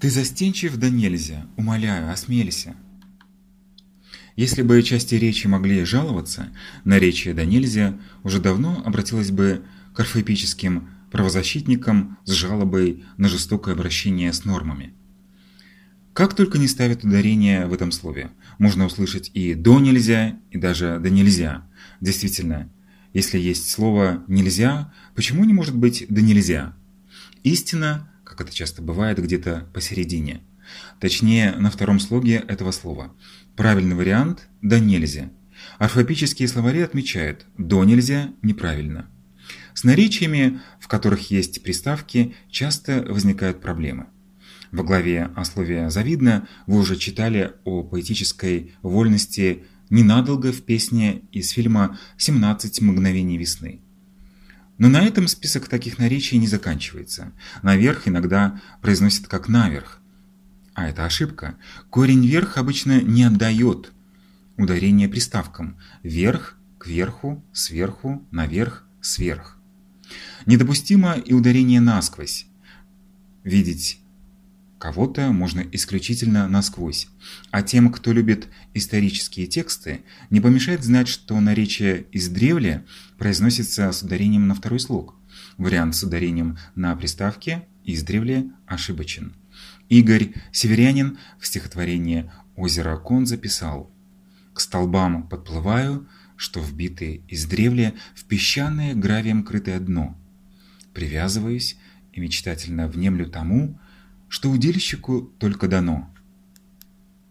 Ты застенчив да нельзя, умоляю, осмелься. Если бы части речи могли жаловаться, наречие да нельзя уже давно обратилось бы к орфоэпическим правозащитникам с жалобой на жестокое обращение с нормами. Как только не ставят ударение в этом слове, можно услышать и «до нельзя», и даже «да нельзя». Действительно, если есть слово «нельзя», почему не может быть «да нельзя»? Истина, как это часто бывает, где-то посередине. Точнее, на втором слоге этого слова. Правильный вариант – «да нельзя». Орфоэпические словари отмечают «до нельзя» неправильно. С наречиями, в которых есть приставки, часто возникают проблемы. Во главе о слове «завидно» вы уже читали о поэтической вольности ненадолго в песне из фильма «17 мгновений весны». Но на этом список таких наречий не заканчивается. Наверх иногда произносят как наверх. А это ошибка. Корень «верх» обычно не отдает ударение приставкам «верх», «кверху», «сверху», «наверх», «сверх». Недопустимо и ударение насквозь. Видеть Кого-то можно исключительно насквозь. А тем, кто любит исторические тексты, не помешает знать, что наречие издревле произносится с ударением на второй слог. Вариант с ударением на приставке издревле ошибочен. Игорь Северянин в стихотворении «Озеро Кон» записал «К столбам подплываю, что вбиты издревле в песчаное гравием крытое дно. Привязываюсь и мечтательно внемлю тому, что удильщику только дано.